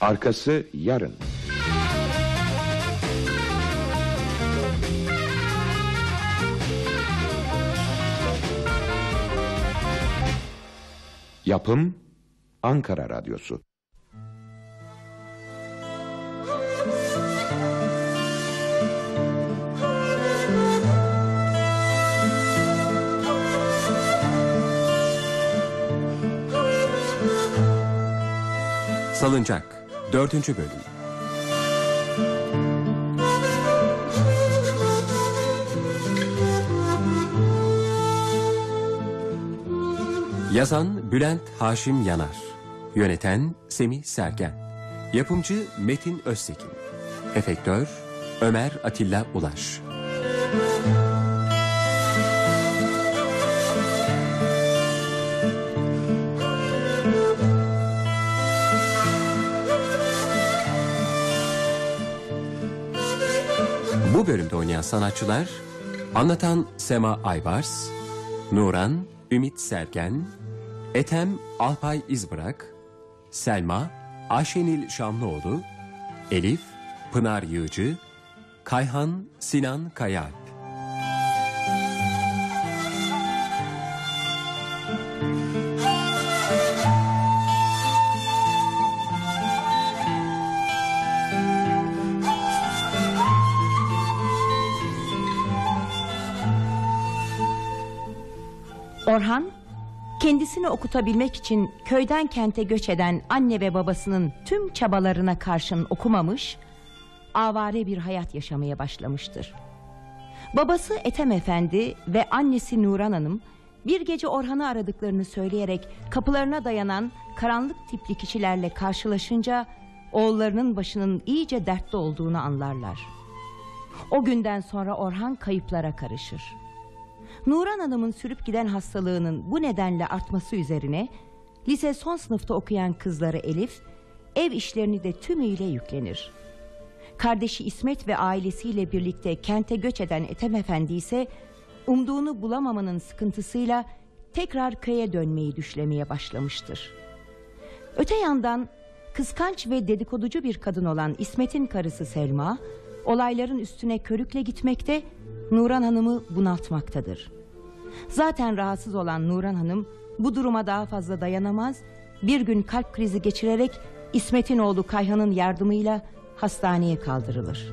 Arkası yarın. Yapım Ankara Radyosu. Salıncak 4. Bölüm. Yazan Bülent Haşim Yanar. Yöneten Semih Sergen. Yapımcı Metin Öztekin. Efektör Ömer Atilla Ulaş bölümde oynayan sanatçılar Anlatan Sema Aybars Nuran Ümit Sergen Etem Alpay İzbırak Selma Ayşenil Şamlıoğlu Elif Pınar Yığcı Kayhan Sinan Kayalp kendisini okutabilmek için köyden kente göç eden anne ve babasının tüm çabalarına karşın okumamış, avare bir hayat yaşamaya başlamıştır. Babası Ethem Efendi ve annesi Nuran Hanım bir gece Orhan'ı aradıklarını söyleyerek kapılarına dayanan karanlık tipli kişilerle karşılaşınca oğullarının başının iyice dertte olduğunu anlarlar. O günden sonra Orhan kayıplara karışır. Nuran Hanım'ın sürüp giden hastalığının bu nedenle artması üzerine lise son sınıfta okuyan kızları Elif ev işlerini de tümüyle yüklenir. Kardeşi İsmet ve ailesiyle birlikte kente göç eden Ethem Efendi ise umduğunu bulamamanın sıkıntısıyla tekrar köye dönmeyi düşlemeye başlamıştır. Öte yandan kıskanç ve dedikoducu bir kadın olan İsmet'in karısı Selma olayların üstüne körükle gitmekte Nuran Hanım'ı bunaltmaktadır. Zaten rahatsız olan Nuran Hanım bu duruma daha fazla dayanamaz. Bir gün kalp krizi geçirerek İsmet'in oğlu Kayhan'ın yardımıyla hastaneye kaldırılır.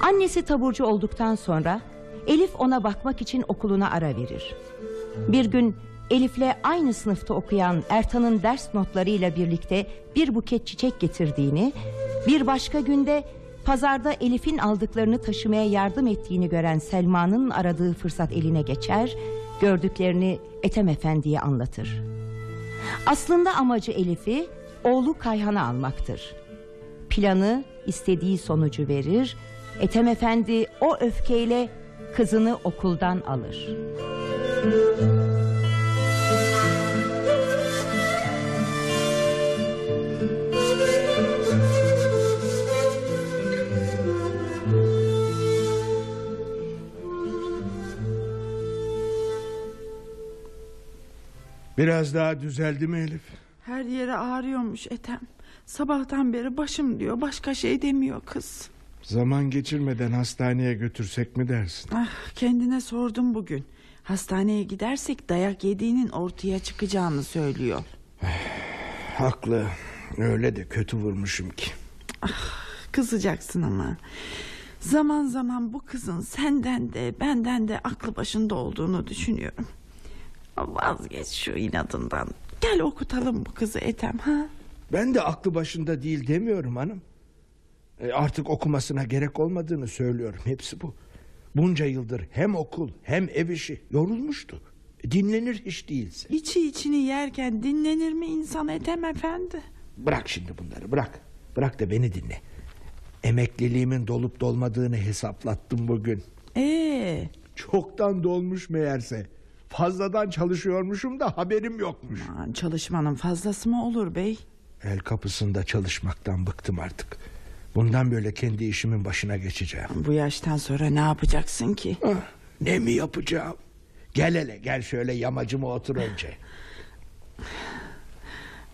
Annesi taburcu olduktan sonra Elif ona bakmak için okuluna ara verir. Bir gün Elif'le aynı sınıfta okuyan Ertan'ın ders notlarıyla birlikte bir buket çiçek getirdiğini, bir başka günde pazarda Elif'in aldıklarını taşımaya yardım ettiğini gören Selma'nın aradığı fırsat eline geçer, gördüklerini Ethem Efendi'ye anlatır. Aslında amacı Elif'i oğlu Kayhan'a almaktır. Planı istediği sonucu verir, Ethem Efendi o öfkeyle kızını okuldan alır. Biraz daha düzeldi mi Elif? Her yere ağrıyormuş Ethem. Sabahtan beri başım diyor başka şey demiyor kız. Zaman geçirmeden hastaneye götürsek mi dersin? Ah, kendine sordum bugün. Hastaneye gidersek dayak yediğinin ortaya çıkacağını söylüyor. Haklı. Öyle de kötü vurmuşum ki. Kızacaksın ama. Zaman zaman bu kızın senden de benden de aklı başında olduğunu düşünüyorum. Vazgeç şu inadından. Gel okutalım bu kızı Ethem ha. Ben de aklı başında değil demiyorum hanım. E, artık okumasına gerek olmadığını söylüyorum. Hepsi bu. Bunca yıldır hem okul hem ev işi yorulmuştu. E, dinlenir hiç değilse. İçi içini yerken dinlenir mi insan Ethem efendi? Bırak şimdi bunları bırak. Bırak da beni dinle. Emekliliğimin dolup dolmadığını hesaplattım bugün. Ee, Çoktan dolmuş meğerse. Fazladan çalışıyormuşum da haberim yokmuş. aman çalışmanın fazlası mı olur bey? El kapısında çalışmaktan bıktım artık. Bundan böyle kendi işimin başına geçeceğim. Bu yaştan sonra ne yapacaksın ki? Ah, ne mi yapacağım? Gel hele gel şöyle yamacıma otur önce.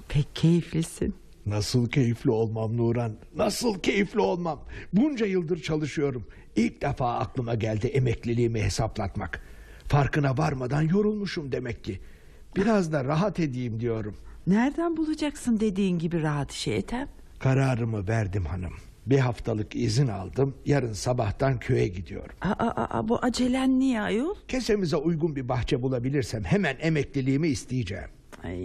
Pek keyiflisin. Nasıl keyifli olmam Nuran. Nasıl keyifli olmam. Bunca yıldır çalışıyorum. İlk defa aklıma geldi emekliliğimi hesaplatmak. Farkına varmadan yorulmuşum demek ki. Biraz da rahat edeyim diyorum. Nereden bulacaksın dediğin gibi rahat işi Ethem? Kararımı verdim hanım. Bir haftalık izin aldım. Yarın sabahtan köye gidiyorum. Aa, aa, aa, bu acelen niye ayol? Kesemize uygun bir bahçe bulabilirsem hemen emekliliğimi isteyeceğim. Ay,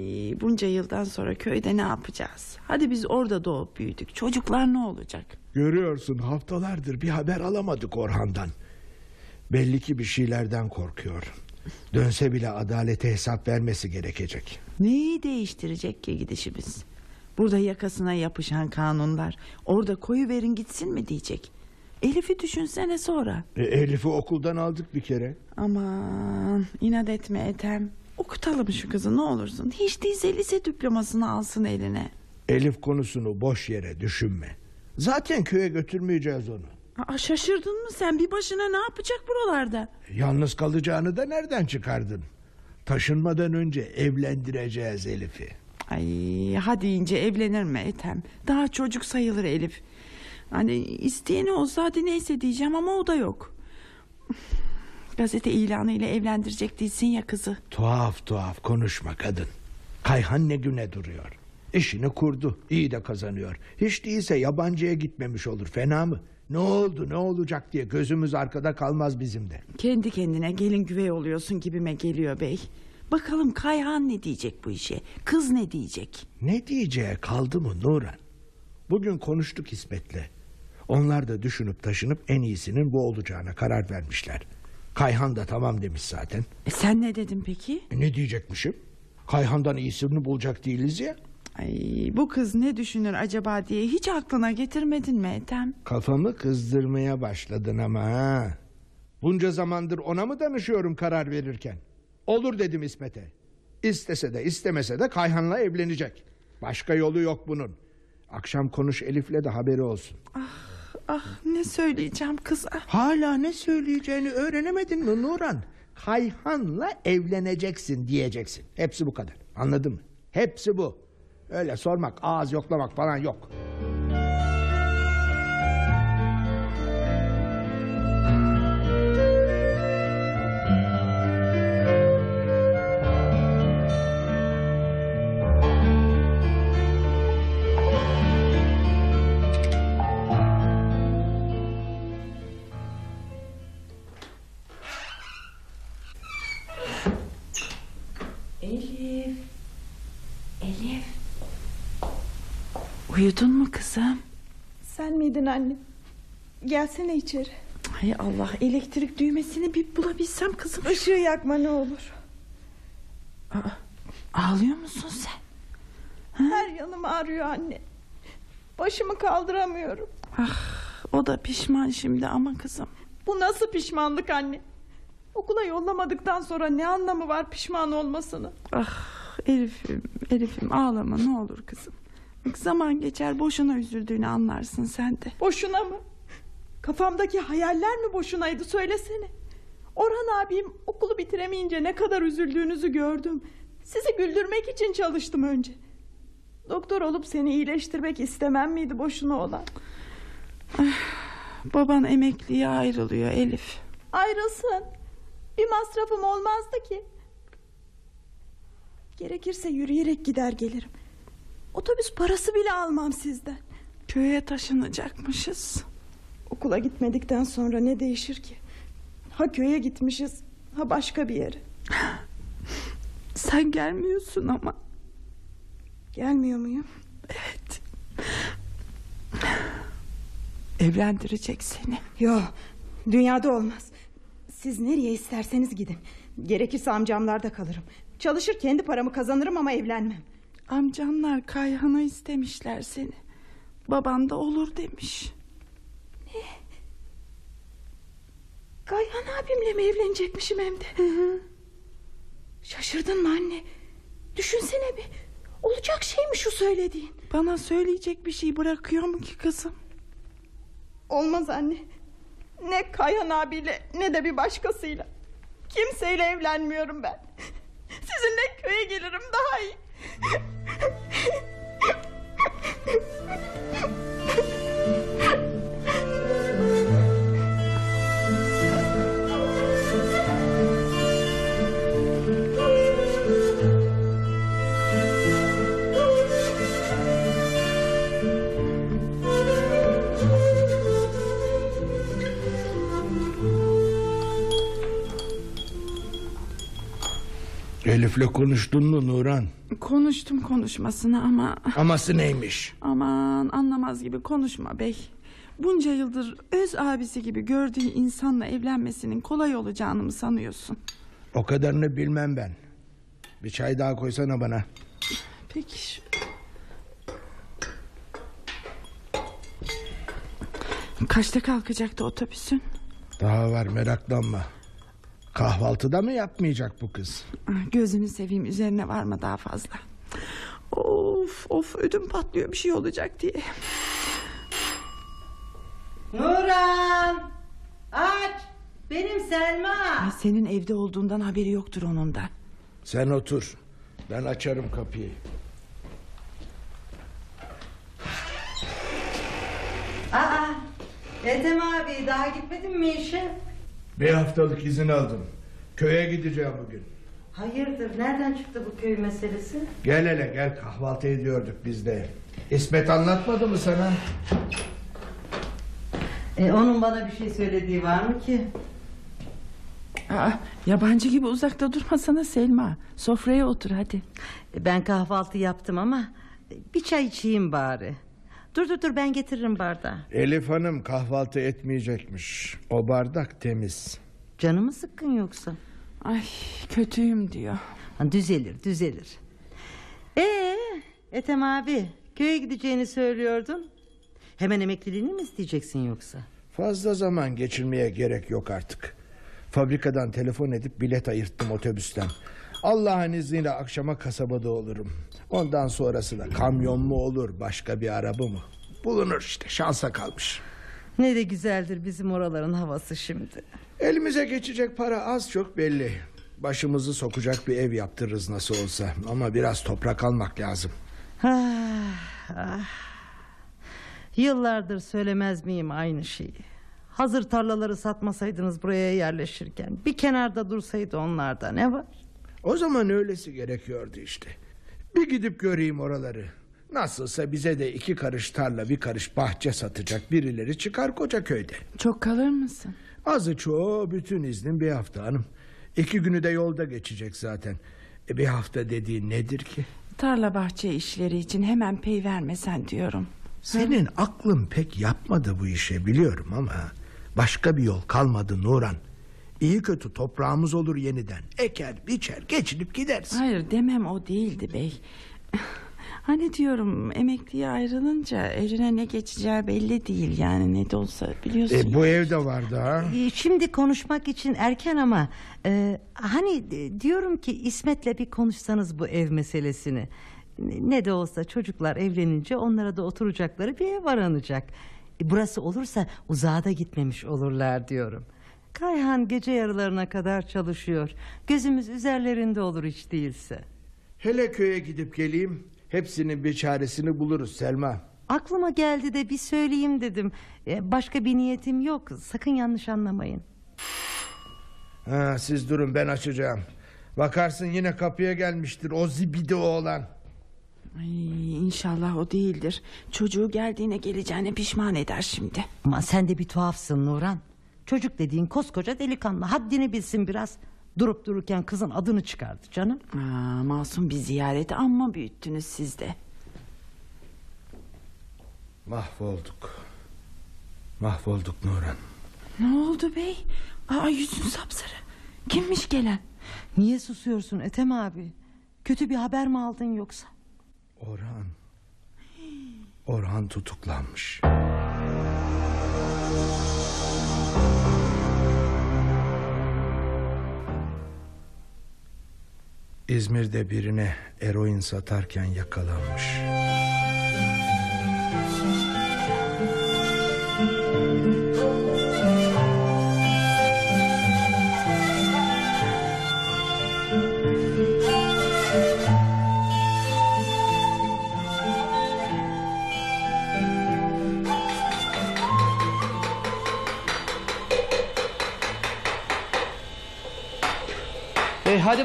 bunca yıldan sonra köyde ne yapacağız? Hadi biz orada doğup büyüdük. Çocuklar ne olacak? Görüyorsun haftalardır bir haber alamadık Orhan'dan. Belli ki bir şeylerden korkuyor. Dönse bile adalete hesap vermesi gerekecek. Neyi değiştirecek ki gidişimiz? Burada yakasına yapışan kanunlar. Orada koyu verin gitsin mi diyecek. Elif'i düşünsene sonra. E, Elif'i okuldan aldık bir kere. Aman inat etme Ethem. Okutalım şu kızı ne olursun. Hiç değilse lise diplomasını alsın eline. Elif konusunu boş yere düşünme. Zaten köye götürmeyeceğiz onu. Aa, şaşırdın mı sen bir başına ne yapacak buralarda? Yalnız kalacağını da nereden çıkardın? Taşınmadan önce evlendireceğiz Elif'i. Ay hadi ince evlenir mi Ethem? Daha çocuk sayılır Elif. Hani isteyeni olsa hadi neyse diyeceğim ama o da yok. Gazete ilanı ile evlendirecek değilsin ya kızı. Tuhaf tuhaf konuşma kadın. Kayhan ne güne duruyor. İşini kurdu. iyi de kazanıyor. Hiç değilse yabancıya gitmemiş olur. Fena mı? Ne oldu ne olacak diye gözümüz arkada kalmaz bizim de. Kendi kendine gelin güvey oluyorsun gibime geliyor bey. Bakalım Kayhan ne diyecek bu işe? Kız ne diyecek? Ne diyeceği kaldı mı Nuran? Bugün konuştuk İsmet'le. Onlar da düşünüp taşınıp en iyisinin bu olacağına karar vermişler. Kayhan da tamam demiş zaten. E sen ne dedin peki? E ne diyecekmişim? Kayhan'dan iyisini bulacak değiliz ya. Ay bu kız ne düşünür acaba diye hiç aklına getirmedin mi Ethem? Kafamı kızdırmaya başladın ama ha. Bunca zamandır ona mı danışıyorum karar verirken? Olur dedim İsmet'e. İstese de istemese de Kayhan'la evlenecek. Başka yolu yok bunun. Akşam konuş Elif'le de haberi olsun. Ah ne söyleyeceğim kıza? Hala ne söyleyeceğini öğrenemedin mi Nuran? Kayhan'la evleneceksin diyeceksin. Hepsi bu kadar. Anladın mı? Hepsi bu. Öyle sormak, ağız yoklamak falan yok. Elif. Elif. Uyudun mu kızım? Sen miydin anne? Gelsene içeri. Hay Allah elektrik düğmesini bir bulabilsem kızım. Işığı yakma ne olur. Ağlıyor musun sen? Her yanım ağrıyor anne. Başımı kaldıramıyorum. O da pişman şimdi ama kızım. Bu nasıl pişmanlık anne? Okula yollamadıktan sonra ne anlamı var pişman olmasını? Ah Elif'im Elif'im ağlama ne olur kızım. Zaman geçer boşuna üzüldüğünü anlarsın sen de. Boşuna mı? Kafamdaki hayaller mi boşunaydı söylesene. Orhan abim okulu bitiremeyince ne kadar üzüldüğünüzü gördüm. Sizi güldürmek için çalıştım önce. Doktor olup seni iyileştirmek istemem miydi boşuna olan? Baban emekliye ayrılıyor Elif. Ayrılsın. Bir masrafım olmazdı ki. Gerekirse yürüyerek gider gelirim. Otobüs parası bile almam sizden. Köye taşınacakmışız. Okula gitmedikten sonra ne değişir ki? Ha köye gitmişiz, ha başka bir yere. Sen gelmiyorsun ama. Gelmiyor muyum? Evet. Evlendirecek seni. Yok, dünyada olmaz. Siz nereye isterseniz gidin. Gerekirse amcamlarda kalırım. Çalışır kendi paramı kazanırım ama evlenmem. Amcanlar Kayhan'a istemişler seni. Baban da olur demiş. Kayhan abimle mi evlenecekmişim hem de? Şaşırdın mı anne? Düşünsene bir. Olacak şey mi şu söylediğin? Bana söyleyecek bir şey bırakıyor mu ki kızım? Olmaz anne. Ne Kayhan abiyle ne de bir başkasıyla. Kimseyle evlenmiyorum ben. Sizinle köye Elif'le konuştun mu Nuran? Konuştum konuşmasına ama Aması neymiş? aman anlamaz gibi konuşma bey. Bunca yıldır öz abisi gibi gördüğü insanla evlenmesinin kolay olacağını mı sanıyorsun? O kadarını bilmem ben. Bir çay daha koysana bana. Peki. Kaçta kalkacaktı otobüsün? Daha var meraklanma. Kahvaltıda mı yapmayacak bu kız? Ah, Gözünü seveyim üzerine varma daha fazla. Of of ödüm patlıyor bir şey olacak diye. Nuran! Aç! Benim Selma! Ay, senin evde olduğundan haberi yoktur onun da. Sen otur. Ben açarım kapıyı. Aa! Ethem abi daha gitmedin mi işe? Bir haftalık izin aldım. Köye gideceğim bugün. Hayırdır nereden çıktı bu köy meselesi? Gel hele gel kahvaltı ediyorduk biz de. İsmet anlatmadı mı sana? E, onun bana bir şey söylediği var mı ki? Aa, yabancı gibi uzakta durmasana Selma. Sofraya otur hadi. E, ben kahvaltı yaptım ama bir çay içeyim bari. Dur dur dur ben getiririm bardağı. Elif Hanım kahvaltı etmeyecekmiş. O bardak temiz. Canı mı sıkkın yoksa? Ay kötüyüm diyor. Ha, düzelir düzelir. Ee, Ethem abi köye gideceğini söylüyordun. Hemen emekliliğini mi isteyeceksin yoksa? Fazla zaman geçirmeye gerek yok artık. Fabrikadan telefon edip bilet ayırttım otobüsten. Allah'ın izniyle akşama kasabada olurum. Ondan sonrası da kamyon mu olur başka bir araba mı? Bulunur işte şansa kalmış. Ne de güzeldir bizim oraların havası şimdi. Elimize geçecek para az çok belli. Başımızı sokacak bir ev yaptırırız nasıl olsa. Ama biraz toprak almak lazım. Ah, ah. Yıllardır söylemez miyim aynı şeyi? Hazır tarlaları satmasaydınız buraya yerleşirken bir kenarda dursaydı onlarda ne var? O zaman öylesi gerekiyordu işte. Bir gidip göreyim oraları. Nasılsa bize de iki karış tarla bir karış bahçe satacak birileri çıkar koca köyde. Çok kalır mısın? Azı çoğu bütün iznim bir hafta hanım. İki günü de yolda geçecek zaten. E bir hafta dediğin nedir ki? Tarla bahçe işleri için hemen pey vermesen diyorum. Senin aklın pek yapmadı bu işe biliyorum ama... ...başka bir yol kalmadı Nuran. İyi kötü toprağımız olur yeniden. Eker biçer geçinip gideriz. Hayır demem o değildi bey. Hani diyorum emekliye ayrılınca eline ne geçeceği belli değil yani ne de olsa biliyorsun. E, bu evde vardı ha. Ee, Şimdi konuşmak için erken ama e, hani e, diyorum ki İsmet'le bir konuşsanız bu ev meselesini. Ne de olsa çocuklar evlenince onlara da oturacakları bir ev aranacak. E, burası olursa uzağa da gitmemiş olurlar diyorum. Kayhan gece yarılarına kadar çalışıyor. Gözümüz üzerlerinde olur hiç değilse. Hele köye gidip geleyim. Hepsinin bir çaresini buluruz Selma. Aklıma geldi de bir söyleyeyim dedim. E, başka bir niyetim yok. Sakın yanlış anlamayın. Ha, siz durun ben açacağım. Bakarsın yine kapıya gelmiştir o zibidi oğlan. Ay, inşallah o değildir. Çocuğu geldiğine geleceğine pişman eder şimdi. Ama sen de bir tuhafsın Nuran. Çocuk dediğin koskoca delikanlı. Haddini bilsin biraz. Durup dururken kızın adını çıkardı canım. Aa, masum bir ziyareti amma büyüttünüz siz de. Mahvolduk. Mahvolduk Nuran. Ne oldu bey? Aa, yüzün sapsarı. Kimmiş gelen? Niye susuyorsun Ethem abi? Kötü bir haber mi aldın yoksa? Orhan. Orhan tutuklanmış. İzmir'de birine eroin satarken yakalanmış.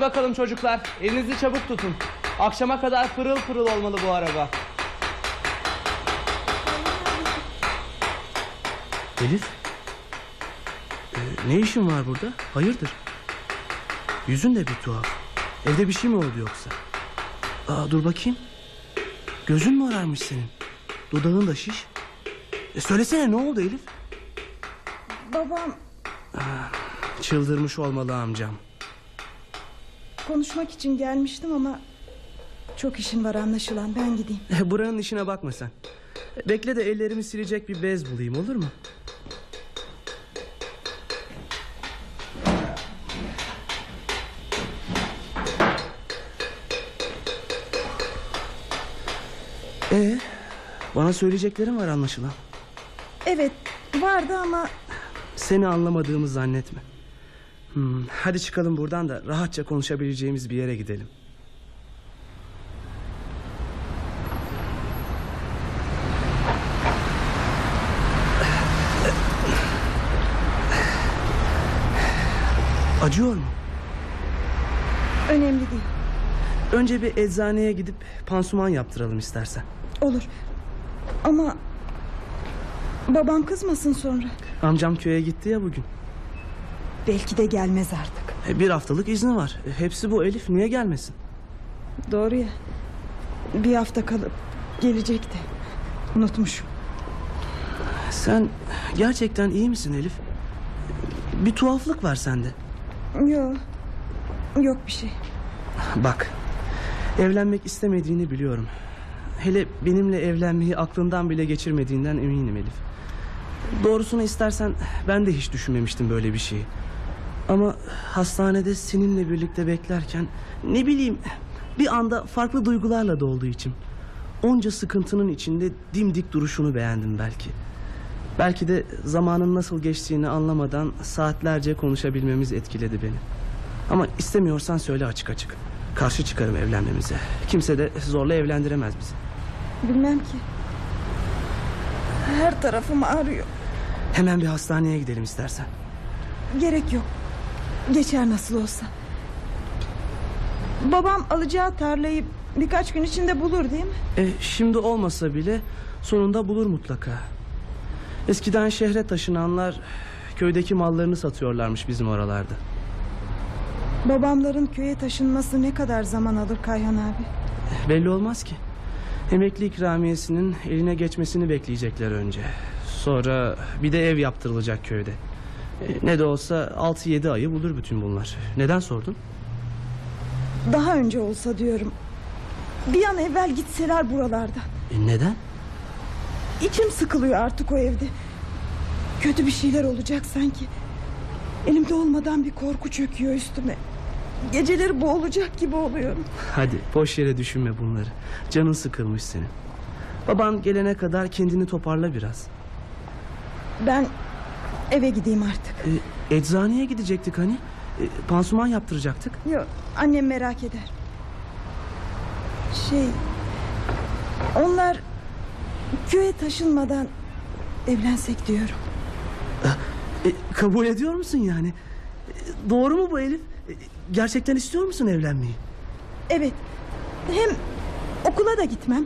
Bakalım çocuklar. Elinizi çabuk tutun. Akşama kadar pırıl pırıl olmalı bu araba. Elif. Ee, ne işin var burada? Hayırdır? Yüzün de bir tuhaf. Evde bir şey mi oldu yoksa? Aa, dur bakayım. Gözün mü ararmış senin? Dudağın da şiş. E, söylesene ne oldu Elif? Babam Çıldırmış olmalı amcam. Konuşmak için gelmiştim ama çok işin var anlaşılan ben gideyim. Buranın işine bakma sen. Bekle de ellerimi silecek bir bez bulayım olur mu? Ee, bana söyleyeceklerim var anlaşılan. Evet vardı ama Seni anlamadığımı zannetme. Hmm, hadi çıkalım buradan da rahatça konuşabileceğimiz bir yere gidelim. Acıyor mu? önemli değil. Önce bir eczaneye gidip pansuman yaptıralım istersen. Olur. Ama babam kızmasın sonra. Amcam köye gitti ya bugün. Belki de gelmez artık. E, Bir haftalık izni var. E, Hepsi bu Elif niye gelmesin? Doğru ya. Bir hafta kalıp gelecekti. Unutmuşum. Sen gerçekten iyi misin Elif? Bir tuhaflık var sende. Yok. Yok bir şey. Bak evlenmek istemediğini biliyorum. Hele benimle evlenmeyi aklından bile geçirmediğinden eminim Elif. Doğrusunu istersen ben de hiç düşünmemiştim böyle bir şeyi. Ama hastanede seninle birlikte beklerken ne bileyim bir anda farklı duygularla doldu içim. Onca sıkıntının içinde dimdik duruşunu beğendim belki. Belki de zamanın nasıl geçtiğini anlamadan saatlerce konuşabilmemiz etkiledi beni. Ama istemiyorsan söyle açık açık. Karşı çıkarım evlenmemize. Kimse de zorla evlendiremez bizi. Bilmem ki. Her tarafım ağrıyor. Hemen bir hastaneye gidelim istersen. Gerek yok. Geçer nasıl olsa. Babam alacağı tarlayı birkaç gün içinde bulur değil mi? E, şimdi olmasa bile sonunda bulur mutlaka. Eskiden şehre taşınanlar köydeki mallarını satıyorlarmış bizim oralarda. Babamların köye taşınması ne kadar zaman alır Kayhan abi? Belli olmaz ki. Emekli ikramiyesinin eline geçmesini bekleyecekler önce. Sonra bir de ev yaptırılacak köyde. Ne de olsa 6-7 ayı bulur bütün bunlar. Neden sordun? Daha önce olsa diyorum. Bir an evvel gitseler buralardan. E, neden? İçim sıkılıyor artık o evde. Kötü bir şeyler olacak sanki. Elimde olmadan bir korku çöküyor üstüme. Geceleri boğulacak gibi oluyorum. Hadi boş yere düşünme bunları. Canın sıkılmış senin. Baban gelene kadar kendini toparla biraz. Ben eve gideyim artık. E, eczaneye gidecektik hani. E, pansuman yaptıracaktık. Yok annem merak eder. Şey onlar köye taşınmadan evlensek diyorum. E, kabul ediyor musun yani? E, doğru mu bu Elif? E, gerçekten istiyor musun evlenmeyi? Evet hem okula da gitmem.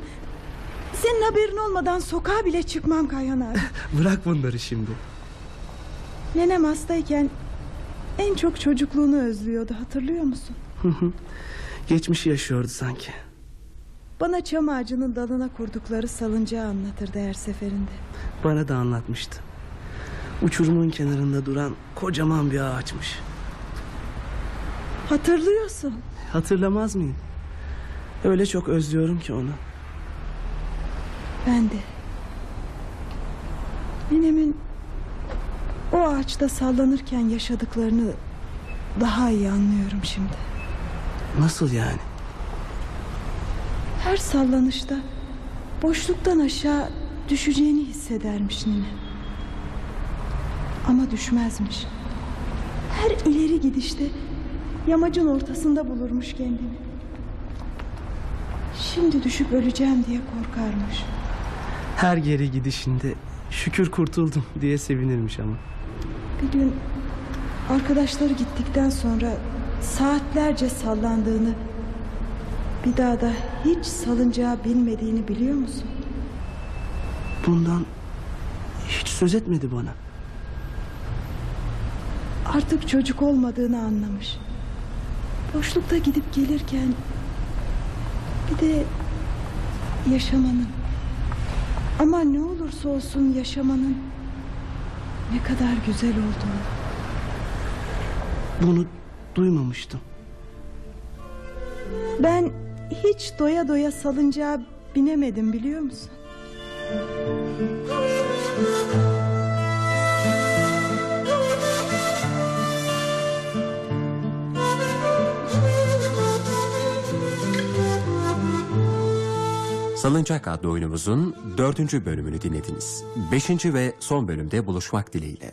Senin haberin olmadan sokağa bile çıkmam Kayhan abi. Bırak bunları şimdi. Nenem hastayken en çok çocukluğunu özlüyordu hatırlıyor musun? Geçmişi yaşıyordu sanki. Bana çam ağacının dalına kurdukları salıncağı anlatırdı her seferinde. Bana da anlatmıştı. Uçurumun kenarında duran kocaman bir ağaçmış. Hatırlıyorsun. Hatırlamaz mıyım? Öyle çok özlüyorum ki onu. Ben de. Nenemin o ağaçta sallanırken yaşadıklarını daha iyi anlıyorum şimdi. Nasıl yani? Her sallanışta boşluktan aşağı düşeceğini hissedermiş nene. Ama düşmezmiş. Her ileri gidişte yamacın ortasında bulurmuş kendini. Şimdi düşüp öleceğim diye korkarmış. Her geri gidişinde şükür kurtuldum diye sevinirmiş ama. Bir gün arkadaşları gittikten sonra saatlerce sallandığını, bir daha da hiç salıncağı bilmediğini biliyor musun? Bundan hiç söz etmedi bana. Artık çocuk olmadığını anlamış. Boşlukta gidip gelirken bir de yaşamanın ama ne olursa olsun yaşamanın ne kadar güzel olduğunu. Bunu duymamıştım. Ben hiç doya doya salıncağa binemedim biliyor musun? Salıncak adlı oyunumuzun dördüncü bölümünü dinlediniz. Beşinci ve son bölümde buluşmak dileğiyle.